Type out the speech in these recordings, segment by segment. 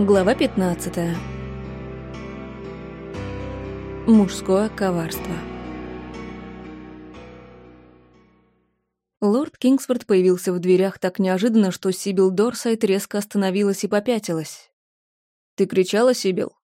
Глава 15. Мужское коварство. Лорд Кингсфорд появился в дверях так неожиданно, что Сибил Дорсайт резко остановилась и попятилась. «Ты кричала, Сибил?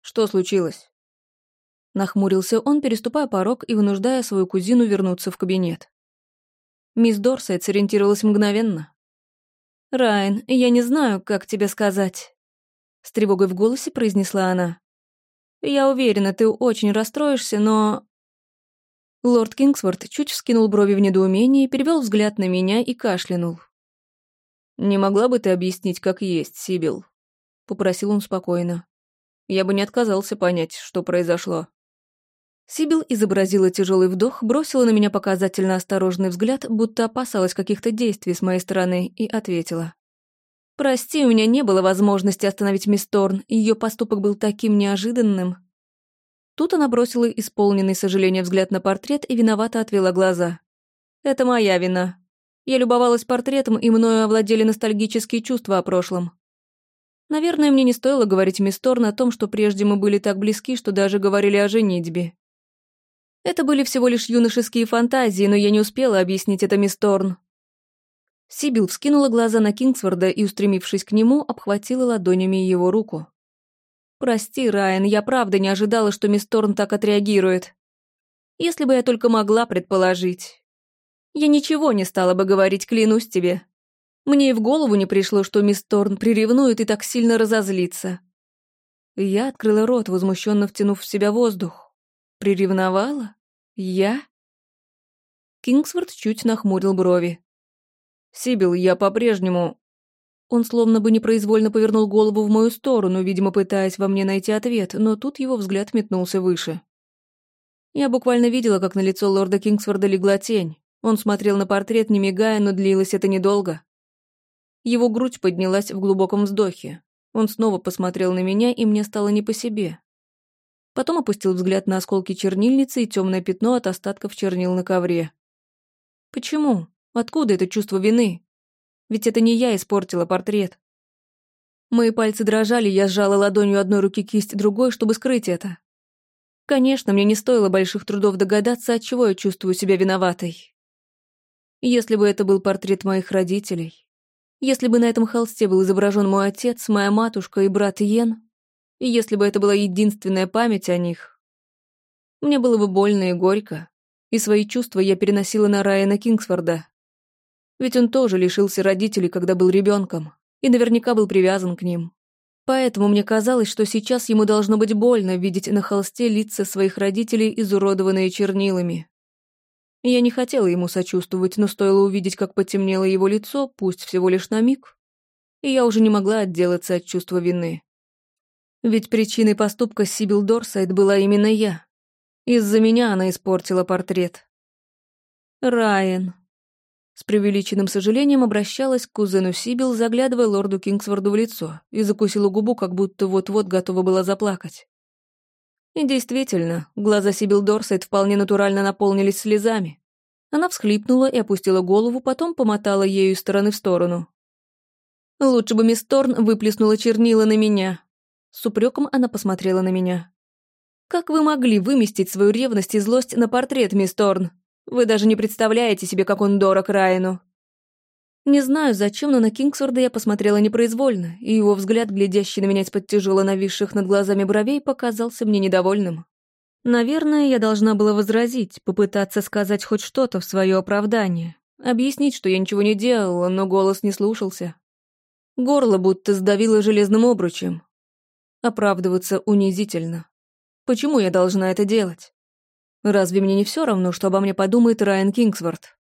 Что случилось?» Нахмурился он, переступая порог и вынуждая свою кузину вернуться в кабинет. Мисс Дорсайт сориентировалась мгновенно. «Райан, я не знаю, как тебе сказать». С тревогой в голосе произнесла она. «Я уверена, ты очень расстроишься, но...» Лорд Кингсворт чуть вскинул брови в недоумении, перевел взгляд на меня и кашлянул. «Не могла бы ты объяснить, как есть, Сибил?» — попросил он спокойно. «Я бы не отказался понять, что произошло». Сибил изобразила тяжелый вдох, бросила на меня показательно осторожный взгляд, будто опасалась каких-то действий с моей стороны, и ответила. «Прости, у меня не было возможности остановить мисс Торн, ее поступок был таким неожиданным». Тут она бросила исполненный сожаления взгляд на портрет и виновато отвела глаза. «Это моя вина. Я любовалась портретом, и мною овладели ностальгические чувства о прошлом. Наверное, мне не стоило говорить мисс Торн о том, что прежде мы были так близки, что даже говорили о женитьбе. Это были всего лишь юношеские фантазии, но я не успела объяснить это мисс Торн. Сибил вскинула глаза на Кингсворда и, устремившись к нему, обхватила ладонями его руку. «Прости, Райан, я правда не ожидала, что мисс Торн так отреагирует. Если бы я только могла предположить. Я ничего не стала бы говорить, клянусь тебе. Мне и в голову не пришло, что мисс Торн приревнует и так сильно разозлится». Я открыла рот, возмущенно втянув в себя воздух. «Приревновала? Я?» Кингсворт чуть нахмурил брови. «Сибил, я по-прежнему...» Он словно бы непроизвольно повернул голову в мою сторону, видимо, пытаясь во мне найти ответ, но тут его взгляд метнулся выше. Я буквально видела, как на лицо лорда Кингсворда легла тень. Он смотрел на портрет, не мигая, но длилось это недолго. Его грудь поднялась в глубоком вздохе. Он снова посмотрел на меня, и мне стало не по себе. Потом опустил взгляд на осколки чернильницы и темное пятно от остатков чернил на ковре. Почему? Откуда это чувство вины? Ведь это не я испортила портрет. Мои пальцы дрожали, я сжала ладонью одной руки кисть другой, чтобы скрыть это. Конечно, мне не стоило больших трудов догадаться, от чего я чувствую себя виноватой. Если бы это был портрет моих родителей, если бы на этом холсте был изображен мой отец, моя матушка и брат Йен, и если бы это была единственная память о них, мне было бы больно и горько, и свои чувства я переносила на Райана Кингсфорда. Ведь он тоже лишился родителей, когда был ребенком, и наверняка был привязан к ним. Поэтому мне казалось, что сейчас ему должно быть больно видеть на холсте лица своих родителей, изуродованные чернилами. Я не хотела ему сочувствовать, но стоило увидеть, как потемнело его лицо, пусть всего лишь на миг, и я уже не могла отделаться от чувства вины. Ведь причиной поступка Сибил Дорсайд была именно я. Из-за меня она испортила портрет. Райан, с преувеличенным сожалением обращалась к кузену Сибил, заглядывая лорду Кингсворду в лицо, и закусила губу, как будто вот-вот готова была заплакать. И действительно, глаза Сибил Дорсет вполне натурально наполнились слезами. Она всхлипнула и опустила голову, потом помотала ею из стороны в сторону. «Лучше бы мисс Торн выплеснула чернила на меня». С упреком она посмотрела на меня. «Как вы могли выместить свою ревность и злость на портрет, мисс Торн? Вы даже не представляете себе, как он дорог Райану. Не знаю, зачем, но на Кингсворда я посмотрела непроизвольно, и его взгляд, глядящий на меня из-под тяжело нависших над глазами бровей, показался мне недовольным. Наверное, я должна была возразить, попытаться сказать хоть что-то в свое оправдание, объяснить, что я ничего не делала, но голос не слушался. Горло будто сдавило железным обручем. Оправдываться унизительно. Почему я должна это делать? Разве мне не все равно, что обо мне подумает Райан Кингсворт?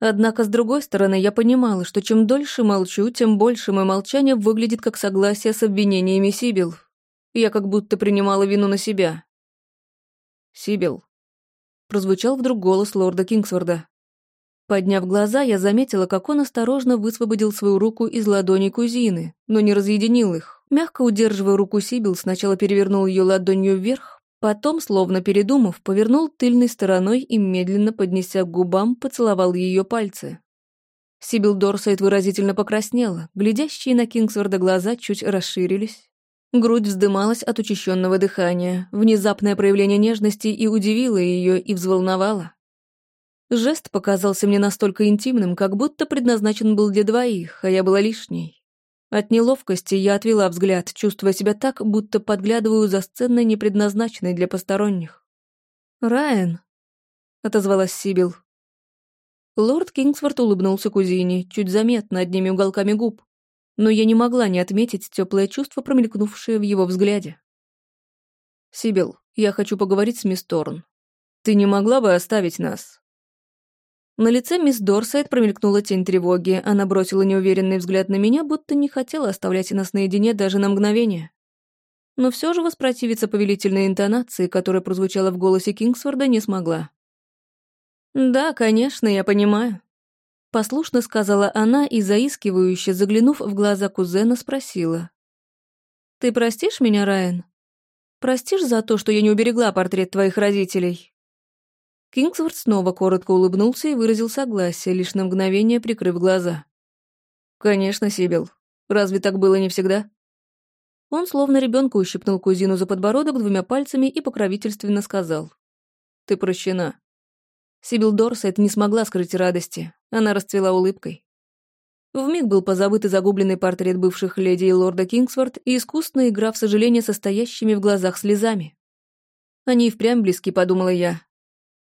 Однако, с другой стороны, я понимала, что чем дольше молчу, тем больше мое молчание выглядит как согласие с обвинениями Сибил. Я как будто принимала вину на себя. «Сибил», — прозвучал вдруг голос лорда Кингсворда. Подняв глаза, я заметила, как он осторожно высвободил свою руку из ладони кузины, но не разъединил их. Мягко удерживая руку Сибил, сначала перевернул ее ладонью вверх, Потом, словно передумав, повернул тыльной стороной и, медленно поднеся к губам, поцеловал ее пальцы. Сибил Дорсайт выразительно покраснела, глядящие на Кингсворда глаза чуть расширились. Грудь вздымалась от учащенного дыхания, внезапное проявление нежности и удивило ее, и взволновало. Жест показался мне настолько интимным, как будто предназначен был для двоих, а я была лишней. От неловкости я отвела взгляд, чувствуя себя так, будто подглядываю за сценой, не предназначенной для посторонних. «Райан», — отозвалась Сибил, Лорд Кингсворт улыбнулся кузине, чуть заметно одними уголками губ, но я не могла не отметить теплое чувство, промелькнувшее в его взгляде. «Сибил, я хочу поговорить с мисс Торн. Ты не могла бы оставить нас?» На лице мисс Дорсайт промелькнула тень тревоги, она бросила неуверенный взгляд на меня, будто не хотела оставлять нас наедине даже на мгновение. Но все же воспротивиться повелительной интонации, которая прозвучала в голосе Кингсворда, не смогла. «Да, конечно, я понимаю», — послушно сказала она и, заискивающе, заглянув в глаза кузена, спросила. «Ты простишь меня, Райан? Простишь за то, что я не уберегла портрет твоих родителей?» Кингсворт снова коротко улыбнулся и выразил согласие, лишь на мгновение прикрыв глаза. «Конечно, Сибил. Разве так было не всегда?» Он словно ребенка ущипнул кузину за подбородок двумя пальцами и покровительственно сказал. «Ты прощена. Сибил Дорсет не смогла скрыть радости. Она расцвела улыбкой. Вмиг был позабыт и загубленный портрет бывших леди и лорда Кингсворт и искусная игра в сожаление состоящими в глазах слезами. Они и впрямь близки, подумала я.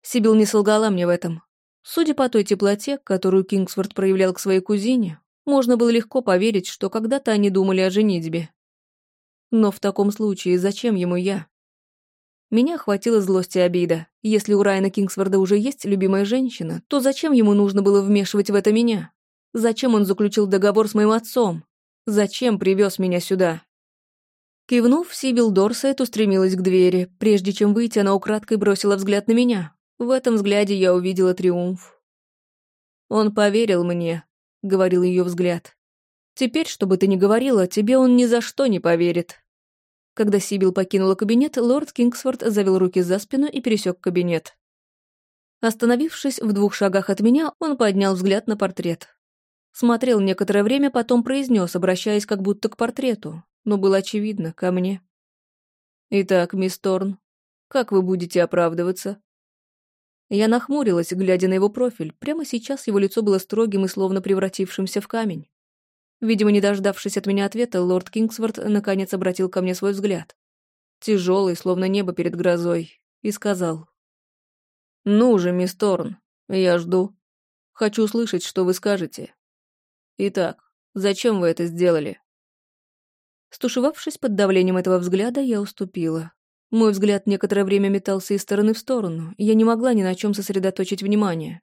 Сибил не солгала мне в этом. Судя по той теплоте, которую Кингсворт проявлял к своей кузине, можно было легко поверить, что когда-то они думали о женитьбе. Но в таком случае зачем ему я? Меня охватила злость и обида. Если у Райана Кингсворда уже есть любимая женщина, то зачем ему нужно было вмешивать в это меня? Зачем он заключил договор с моим отцом? Зачем привез меня сюда? Кивнув, Сибил Дорсайт устремилась к двери. Прежде чем выйти, она украдкой бросила взгляд на меня. В этом взгляде я увидела триумф. «Он поверил мне», — говорил ее взгляд. «Теперь, что бы ты ни говорила, тебе он ни за что не поверит». Когда Сибил покинула кабинет, лорд Кингсфорд завел руки за спину и пересек кабинет. Остановившись в двух шагах от меня, он поднял взгляд на портрет. Смотрел некоторое время, потом произнес, обращаясь как будто к портрету, но было очевидно, ко мне. «Итак, мисс Торн, как вы будете оправдываться?» Я нахмурилась, глядя на его профиль. Прямо сейчас его лицо было строгим и словно превратившимся в камень. Видимо, не дождавшись от меня ответа, лорд Кингсворт наконец обратил ко мне свой взгляд. Тяжелый, словно небо перед грозой, и сказал. «Ну же, мисс Торн, я жду. Хочу услышать, что вы скажете. Итак, зачем вы это сделали?» Стушевавшись под давлением этого взгляда, я уступила. Мой взгляд некоторое время метался из стороны в сторону, и я не могла ни на чем сосредоточить внимание.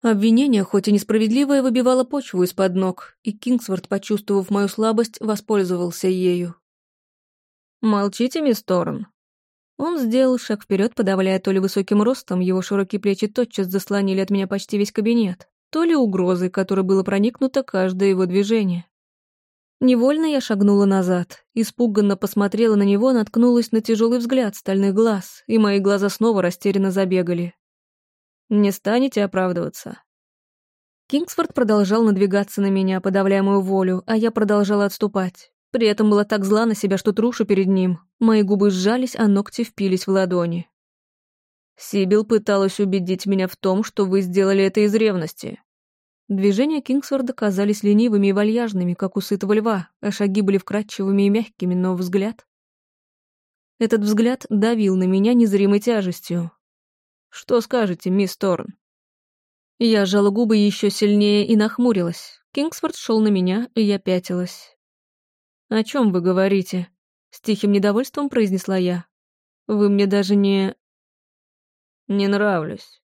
Обвинение, хоть и несправедливое, выбивало почву из-под ног, и Кингсворт, почувствовав мою слабость, воспользовался ею. «Молчите, мисс Торн». Он сделал шаг вперед, подавляя то ли высоким ростом, его широкие плечи тотчас заслонили от меня почти весь кабинет, то ли угрозой, которой было проникнуто каждое его движение. Невольно я шагнула назад, испуганно посмотрела на него, наткнулась на тяжелый взгляд стальных глаз, и мои глаза снова растерянно забегали. Не станете оправдываться?» Кингсфорд продолжал надвигаться на меня, подавляя мою волю, а я продолжала отступать. При этом была так зла на себя, что трушу перед ним. Мои губы сжались, а ногти впились в ладони. Сибил пыталась убедить меня в том, что вы сделали это из ревности. Движения Кингсворда казались ленивыми и вальяжными, как у сытого льва, а шаги были вкрадчивыми и мягкими, но взгляд... Этот взгляд давил на меня незримой тяжестью, что скажете, мисс Торн?» Я сжала губы еще сильнее и нахмурилась. Кингсфорд шел на меня, и я пятилась. «О чем вы говорите?» С тихим недовольством произнесла я. «Вы мне даже не...» «Не нравлюсь», —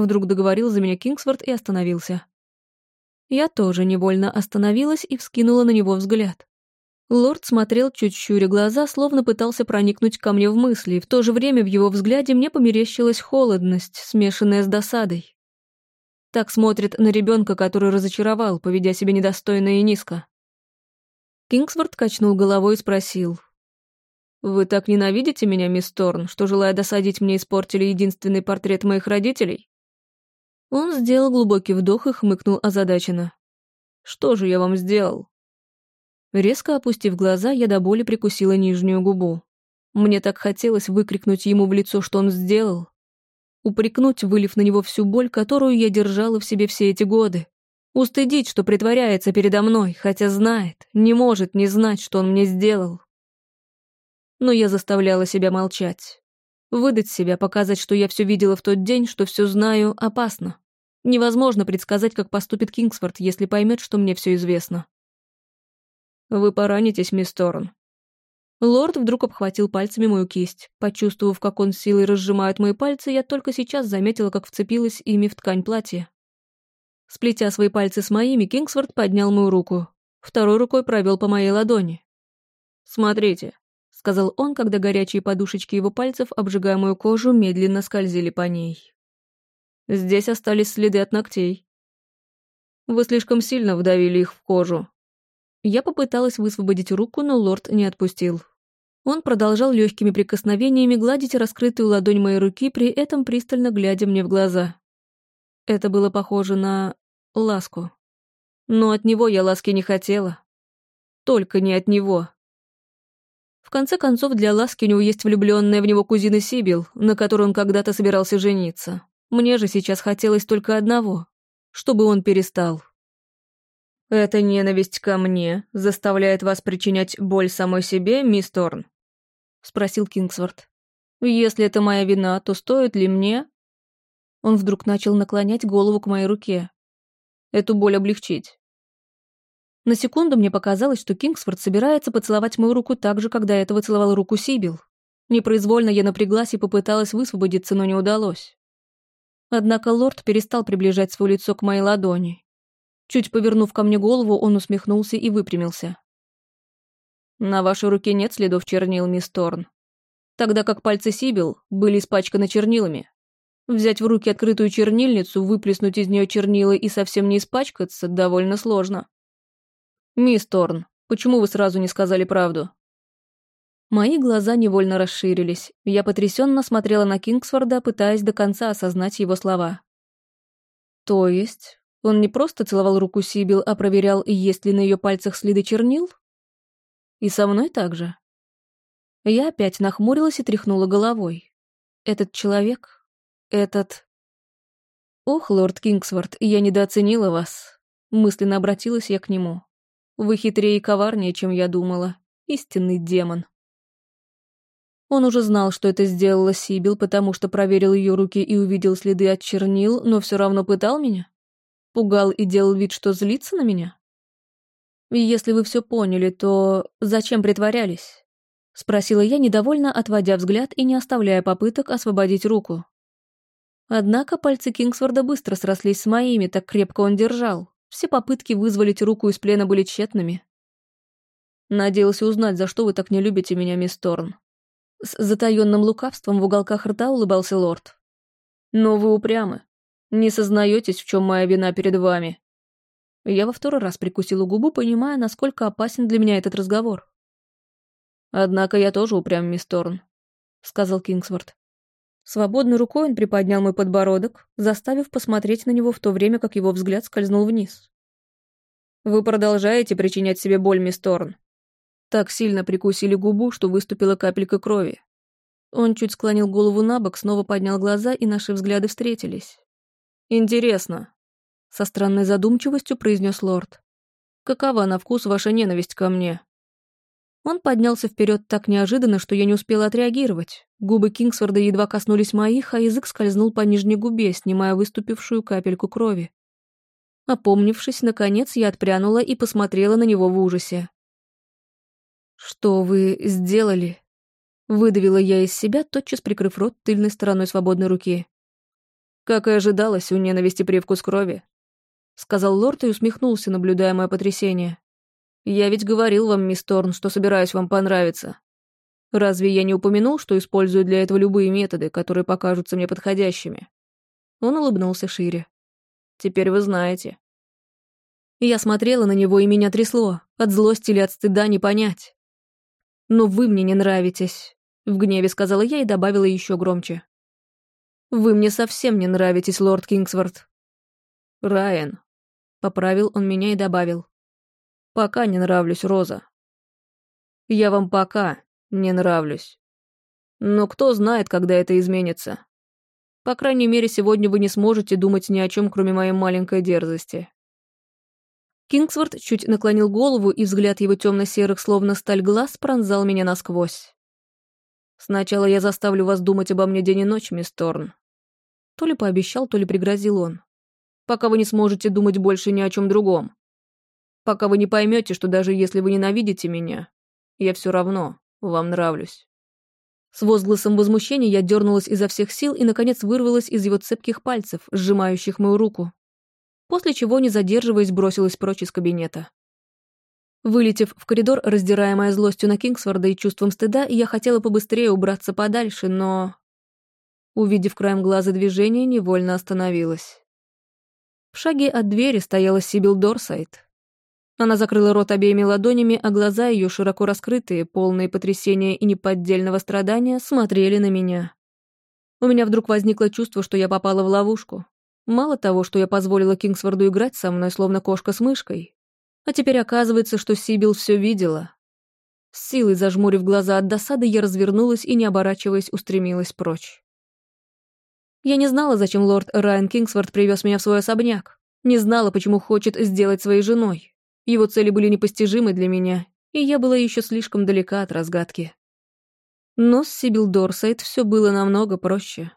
вдруг договорил за меня Кингсворт и остановился. Я тоже невольно остановилась и вскинула на него взгляд. Лорд смотрел чуть щуря глаза, словно пытался проникнуть ко мне в мысли, и в то же время в его взгляде мне померещилась холодность, смешанная с досадой. Так смотрит на ребенка, который разочаровал, поведя себя недостойно и низко. Кингсворт качнул головой и спросил. «Вы так ненавидите меня, мисс Торн, что, желая досадить мне, испортили единственный портрет моих родителей?» Он сделал глубокий вдох и хмыкнул озадаченно. «Что же я вам сделал?» Резко опустив глаза, я до боли прикусила нижнюю губу. Мне так хотелось выкрикнуть ему в лицо, что он сделал. Упрекнуть, вылив на него всю боль, которую я держала в себе все эти годы. Устыдить, что притворяется передо мной, хотя знает, не может не знать, что он мне сделал. Но я заставляла себя молчать. Выдать себя, показать, что я все видела в тот день, что все знаю, опасно. Невозможно предсказать, как поступит Кингсфорд, если поймет, что мне все известно. «Вы поранитесь, мисс Торн». Лорд вдруг обхватил пальцами мою кисть. Почувствовав, как он силой разжимает мои пальцы, я только сейчас заметила, как вцепилась ими в ткань платья. Сплетя свои пальцы с моими, Кингсворт поднял мою руку. Второй рукой провел по моей ладони. «Смотрите», — сказал он, когда горячие подушечки его пальцев, обжигая мою кожу, медленно скользили по ней. «Здесь остались следы от ногтей. Вы слишком сильно вдавили их в кожу». Я попыталась высвободить руку, но лорд не отпустил. Он продолжал легкими прикосновениями гладить раскрытую ладонь моей руки, при этом пристально глядя мне в глаза. Это было похоже на ласку. Но от него я ласки не хотела. Только не от него. В конце концов, для ласки у него есть влюбленная в него кузина Сибил, на которой он когда-то собирался жениться. Мне же сейчас хотелось только одного — чтобы он перестал. «Эта ненависть ко мне заставляет вас причинять боль самой себе, мисс Торн?» — спросил Кингсворт. «Если это моя вина, то стоит ли мне?» Он вдруг начал наклонять голову к моей руке, эту боль облегчить. На секунду мне показалось, что Кингсфорд собирается поцеловать мою руку так же, когда этого целовал руку Сибил. Непроизвольно я напряглась и попыталась высвободиться, но не удалось. Однако лорд перестал приближать свое лицо к моей ладони. Чуть повернув ко мне голову, он усмехнулся и выпрямился. «На вашей руке нет следов чернил, мисс Торн. Тогда как пальцы Сибил были испачканы чернилами. Взять в руки открытую чернильницу, выплеснуть из нее чернила и совсем не испачкаться довольно сложно. «Мисс Торн, почему вы сразу не сказали правду?» Мои глаза невольно расширились. Я потрясенно смотрела на Кингсфорда, пытаясь до конца осознать его слова. «То есть, он не просто целовал руку Сибил, а проверял, есть ли на ее пальцах следы чернил? И со мной так же?» Я опять нахмурилась и тряхнула головой. Этот человек этот... Ох, лорд Кингсворт, я недооценила вас. Мысленно обратилась я к нему. Вы хитрее и коварнее, чем я думала. Истинный демон. Он уже знал, что это сделала Сибил, потому что проверил ее руки и увидел следы от чернил, но все равно пытал меня? Пугал и делал вид, что злится на меня? И если вы все поняли, то зачем притворялись? Спросила я, недовольно отводя взгляд и не оставляя попыток освободить руку. Однако пальцы Кингсворда быстро срослись с моими, так крепко он держал. Все попытки вызволить руку из плена были тщетными. Надеялся узнать, за что вы так не любите меня, мисс Торн. С затаённым лукавством в уголках рта улыбался лорд. Но вы упрямы. Не сознаетесь, в чем моя вина перед вами. Я во второй раз прикусила губу, понимая, насколько опасен для меня этот разговор. «Однако я тоже упрям, мисс Торн», — сказал Кингсворт. Свободной рукой он приподнял мой подбородок, заставив посмотреть на него в то время, как его взгляд скользнул вниз. «Вы продолжаете причинять себе боль, мисс Торн?» Так сильно прикусили губу, что выступила капелька крови. Он чуть склонил голову на бок, снова поднял глаза, и наши взгляды встретились. «Интересно», — со странной задумчивостью произнес лорд. «Какова на вкус ваша ненависть ко мне?» Он поднялся вперед так неожиданно, что я не успела отреагировать. Губы Кингсворда едва коснулись моих, а язык скользнул по нижней губе, снимая выступившую капельку крови. Опомнившись, наконец, я отпрянула и посмотрела на него в ужасе. «Что вы сделали?» Выдавила я из себя, тотчас прикрыв рот тыльной стороной свободной руки. «Как и ожидалось, у ненависти привкус крови», — сказал лорд и усмехнулся, наблюдая мое потрясение. Я ведь говорил вам, мисс Торн, что собираюсь вам понравиться. Разве я не упомянул, что использую для этого любые методы, которые покажутся мне подходящими?» Он улыбнулся шире. «Теперь вы знаете». Я смотрела на него, и меня трясло. От злости или от стыда не понять. «Но вы мне не нравитесь», — в гневе сказала я и добавила еще громче. «Вы мне совсем не нравитесь, лорд Кингсворт. Райан. Поправил он меня и добавил. Пока не нравлюсь, Роза. Я вам пока не нравлюсь. Но кто знает, когда это изменится. По крайней мере, сегодня вы не сможете думать ни о чем, кроме моей маленькой дерзости. Кингсворт чуть наклонил голову, и взгляд его темно-серых, словно сталь глаз, пронзал меня насквозь. «Сначала я заставлю вас думать обо мне день и ночь, мисс Торн». То ли пообещал, то ли пригрозил он. «Пока вы не сможете думать больше ни о чем другом. Пока вы не поймете, что даже если вы ненавидите меня, я все равно вам нравлюсь». С возгласом возмущения я дернулась изо всех сил и, наконец, вырвалась из его цепких пальцев, сжимающих мою руку после чего, не задерживаясь, бросилась прочь из кабинета. Вылетев в коридор, раздираемая злостью на Кингсворда и чувством стыда, я хотела побыстрее убраться подальше, но... Увидев краем глаза движение, невольно остановилась. В шаге от двери стояла Сибил Дорсайт. Она закрыла рот обеими ладонями, а глаза ее, широко раскрытые, полные потрясения и неподдельного страдания, смотрели на меня. У меня вдруг возникло чувство, что я попала в ловушку. Мало того, что я позволила Кингсворду играть со мной, словно кошка с мышкой, а теперь оказывается, что Сибил все видела. С силой зажмурив глаза от досады, я развернулась и, не оборачиваясь, устремилась прочь. Я не знала, зачем лорд Райан Кингсворт привез меня в свой особняк. Не знала, почему хочет сделать своей женой. Его цели были непостижимы для меня, и я была еще слишком далека от разгадки. Но с Сибил Дорсайт все было намного проще.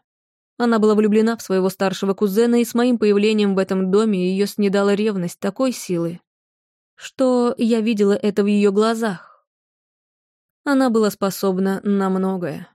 Она была влюблена в своего старшего кузена, и с моим появлением в этом доме ее снедала ревность такой силы, что я видела это в ее глазах. Она была способна на многое.